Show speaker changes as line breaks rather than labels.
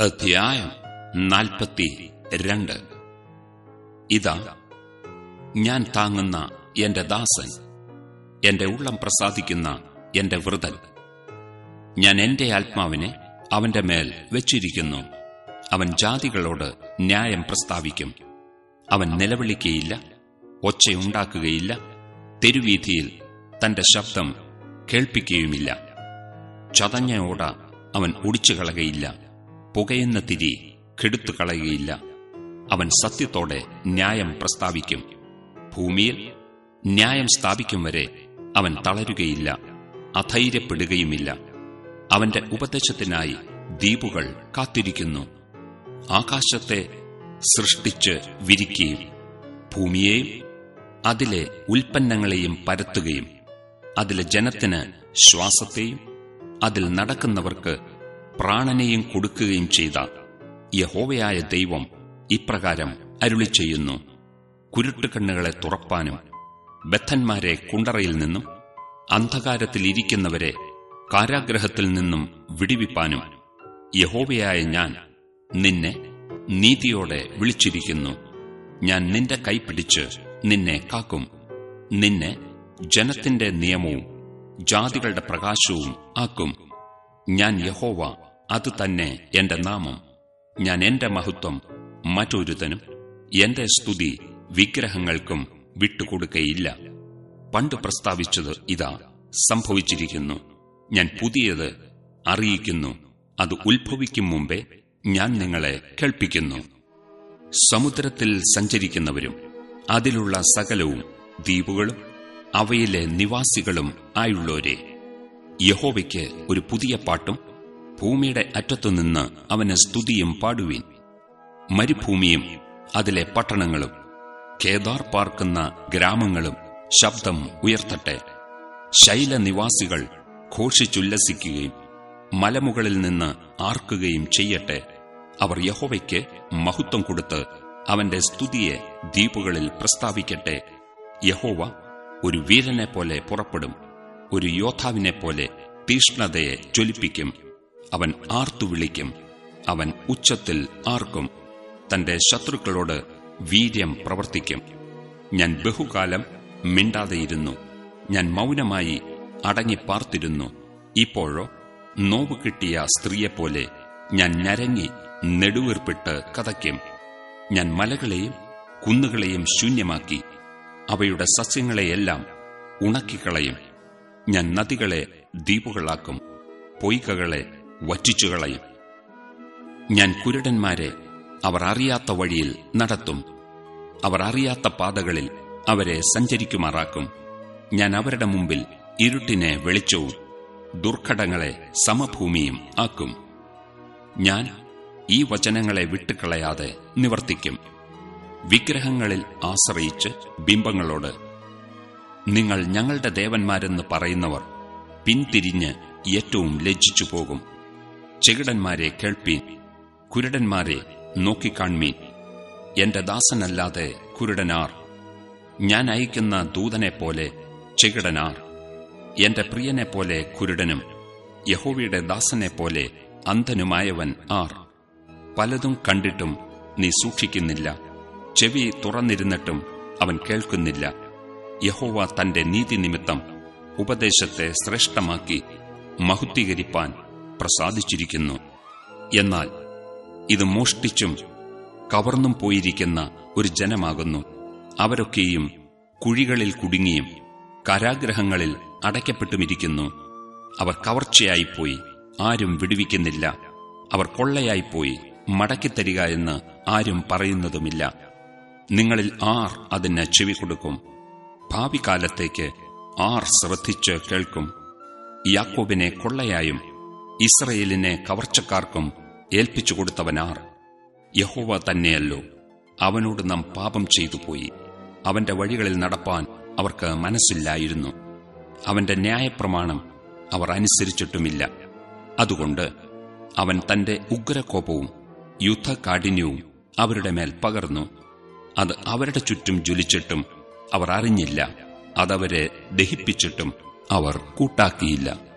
അധ്യായം നാൽപ്പത്തി രണ്ട്. ഇതാ ഞാൻ താങ്ങുന്ന എന്റെ ദാസൻ എന്റെ ഉള്ളം പ്രസാദിക്കുന്ന എന്റെ വൃതൻ. ഞാൻ എന്റെ ആത്മാവിനെ അവന്റെ മേൽ വെച്ചിരിക്കുന്നു. അവൻ ജാതികളോട് ന്യായം പ്രസ്താവിക്കും. അവൻ നിലവിളിക്കുകയില്ല ഒച്ചയുണ്ടാക്കുകയില്ല തെരുവീതിയിൽ തന്റെ ശബ്ദം കേൾപ്പിക്കുകയുമില്ല ചതഞ്ഞ അവൻ അവൻ ഒടിച്ചുകളകയില്ല. പുകയുന്ന തിരി കെടുത്തുകളയുകയില്ല അവൻ സത്യത്തോടെ ന്യായം പ്രസ്താവിക്കും. ഭൂമിയിൽ ന്യായം സ്ഥാപിക്കും വരെ അവൻ തളരുകയില്ല അധൈര്യപ്പെടുകയുമില്ല. അവന്റെ ഉപദേശത്തിനായി ദ്വീപുകൾ കാത്തിരിക്കുന്നു. ആകാശത്തെ സൃഷ്ടിച്ച് വിരിക്കുകയും ഭൂമിയെയും അതിലെ ഉൽപ്പന്നങ്ങളെയും പരത്തുകയും അതിലെ ജനത്തിന് ശ്വാസത്തെയും അതിൽ നടക്കുന്നവർക്ക് പ്രാണനെയും കൊടുക്കുകയും ചെയ്ത യഹോവയായ ദൈവം ഇപ്രകാരം അരുളി ചെയ്യുന്നു കുരുട്ടുകണ്ണുകളെ തുറപ്പാനും ബദ്ധന്മാരെ കുണ്ടറയിൽ നിന്നും അന്ധകാരത്തിലിരിക്കുന്നവരെ കാരാഗ്രഹത്തിൽ നിന്നും വിടിവിപ്പാനും യഹോവയായ ഞാൻ നിന്നെ നീതിയോടെ വിളിച്ചിരിക്കുന്നു. ഞാൻ നിന്റെ കൈപിടിച്ച് നിന്നെ കാക്കും. നിന്നെ ജനത്തിന്റെ നിയമവും ജാതികളുടെ പ്രകാശവും ആക്കും. ഞാൻ യഹോവ അത് തന്നെ എന്റെ നാമം. ഞാൻ എന്റെ മഹത്വം മറ്റൊരുതനും എന്റെ സ്തുതി വിഗ്രഹങ്ങൾക്കും വിട്ടുകൊടുക്കയില്ല. പണ്ട് പ്രസ്താവിച്ചത് ഇതാ സംഭവിച്ചിരിക്കുന്നു. ഞാൻ പുതിയത് അറിയിക്കുന്നു. അത് ഉത്ഭവിക്കും മുമ്പേ ഞാൻ നിങ്ങളെ കേൾപ്പിക്കുന്നു. സമുദ്രത്തിൽ സഞ്ചരിക്കുന്നവരും അതിലുള്ള സകലവും ദ്വീപുകളും അവയിലെ നിവാസികളും ആയുള്ളോരെ യഹോവയ്ക്ക് ഒരു പുതിയ പാട്ടും ഭൂമിയുടെ അറ്റത്തുനിന്ന് അവന് സ്തുതിയും പാടുവീൻ. മരുഭൂമിയും അതിലെ പട്ടണങ്ങളും കേദാർ പാർക്കുന്ന ഗ്രാമങ്ങളും ശബ്ദം ഉയർത്തട്ടെ. ശൈലനിവാസികൾ ഘോഷിച്ചുല്ലസിക്കുകയും മലമുകളിൽ നിന്ന് ആർക്കുകയും ചെയ്യട്ടെ. അവർ യഹോവയ്ക്ക് മഹത്വം കൊടുത്ത് അവന്റെ സ്തുതിയെ ദ്വീപുകളിൽ പ്രസ്താവിക്കട്ടെ. യഹോവ ഒരു വീരനെ പോലെ പുറപ്പെടും ഒരു യോദ്ധാവിനെ പോലെ തീഷ്ണതയെ ജ്വലിപ്പിക്കും. അവൻ ആർത്തു വിളിക്കും. അവൻ ഉച്ചത്തിൽ ആർക്കും തന്റെ ശത്രുക്കളോട് വീര്യം പ്രവർത്തിക്കും. ഞാൻ ബഹുകാലം മിണ്ടാതെയിരുന്നു. ഞാൻ മൗനമായി അടങ്ങിപ്പാർത്തിരുന്നു. ഇപ്പോഴോ നോവ് കിട്ടിയ സ്ത്രീയെപ്പോലെ ഞാൻ ഞരങ്ങി നെടുവീർപ്പിട്ട് കഥയ്ക്കും ഞാൻ മലകളെയും കുന്നുകളെയും ശൂന്യമാക്കി. അവയുടെ സസ്യങ്ങളെയെല്ലാം ഉണക്കിക്കളയും. ഞാൻ നദികളെ ദ്വീപുകളാക്കും. പൊയ്കകളെ വറ്റിച്ചുകളയും. ഞാൻ കുരുടന്മാരെ അവർ അറിയാത്ത വഴിയിൽ നടത്തും. അവർ അറിയാത്ത പാതകളിൽ അവരെ സഞ്ചരിക്കുമാറാക്കും. ഞാൻ അവരുടെ മുമ്പിൽ ഇരുട്ടിനെ വെളിച്ചവും ദുർഘടങ്ങളെ സമഭൂമിയും ആക്കും. ഞാൻ ഈ വചനങ്ങളെ വിട്ടുകളയാതെ നിവർത്തിക്കും. വിഗ്രഹങ്ങളിൽ ആശ്രയിച്ച് ബിംബങ്ങളോട് നിങ്ങൾ ഞങ്ങളുടെ ദേവന്മാരെന്ന് പറയുന്നവർ പിന്തിരിഞ്ഞ് ഏറ്റവും ലജ്ജിച്ചു പോകും ചെകിടന്മാരെ കേൾപ്പീൻ കുരുടന്മാരെ നോക്കിക്കാൺമീൻ. എന്റെ ദാസനല്ലാതെ കുരുടനാർ. ഞാൻ അയക്കുന്ന ദൂതനെപ്പോലെ ചെകിടനാർ. എന്റെ പ്രിയനെപ്പോലെ കുരുടനും യഹോവയുടെ ദാസനെപ്പോലെ അന്ധനുമായവൻ ആർ. പലതും കണ്ടിട്ടും നീ സൂക്ഷിക്കുന്നില്ല. ചെവി തുറന്നിരുന്നിട്ടും അവൻ കേൾക്കുന്നില്ല. യഹോവ തന്റെ നീതി നിമിത്തം ഉപദേശത്തെ ശ്രേഷ്ഠമാക്കി മഹുദ്ധീകരിപ്പാൻ പ്രസാദിച്ചിരിക്കുന്നു. എന്നാൽ ഇത് മോഷ്ടിച്ചും കവർന്നും പോയിരിക്കുന്ന ഒരു ജനമാകുന്നു. അവരൊക്കെയും കുഴികളിൽ കുടുങ്ങിയും കാരാഗ്രഹങ്ങളിൽ അടയ്ക്കപ്പെട്ടുമിരിക്കുന്നു. അവർ കവർച്ചയായിപ്പോയി ആരും വിടുവിക്കുന്നില്ല. അവർ കൊള്ളയായിപ്പോയി മടക്കിത്തരിക എന്ന് ആരും പറയുന്നതുമില്ല. നിങ്ങളിൽ ആർ അതിന് ചെവി കൊടുക്കും. ഭാവി കാലത്തേക്ക് ആർ ശ്രദ്ധിച്ച് കേൾക്കും. യാക്കോബിനെ കൊള്ളയായും ഇസ്രയേലിനെ കവർച്ചക്കാർക്കും ഏൽപ്പിച്ചു കൊടുത്തവനാർ യഹോവ തന്നെയല്ലോ. അവനോട് നാം പാപം ചെയ്തു പോയി അവന്റെ വഴികളിൽ നടപ്പാൻ അവർക്ക് മനസ്സില്ലായിരുന്നു. അവന്റെ ന്യായപ്രമാണം അവർ അനുസരിച്ചിട്ടുമില്ല. അതുകൊണ്ട് അവൻ തന്റെ ഉഗ്രകോപവും യുദ്ധകാഠിന്യവും അവരുടെ മേൽ പകർന്നു. അത് അവരുടെ ചുറ്റും ജ്വലിച്ചിട്ടും അവർ അറിഞ്ഞില്ല. അതവരെ ദഹിപ്പിച്ചിട്ടും അവർ കൂട്ടാക്കിയില്ല.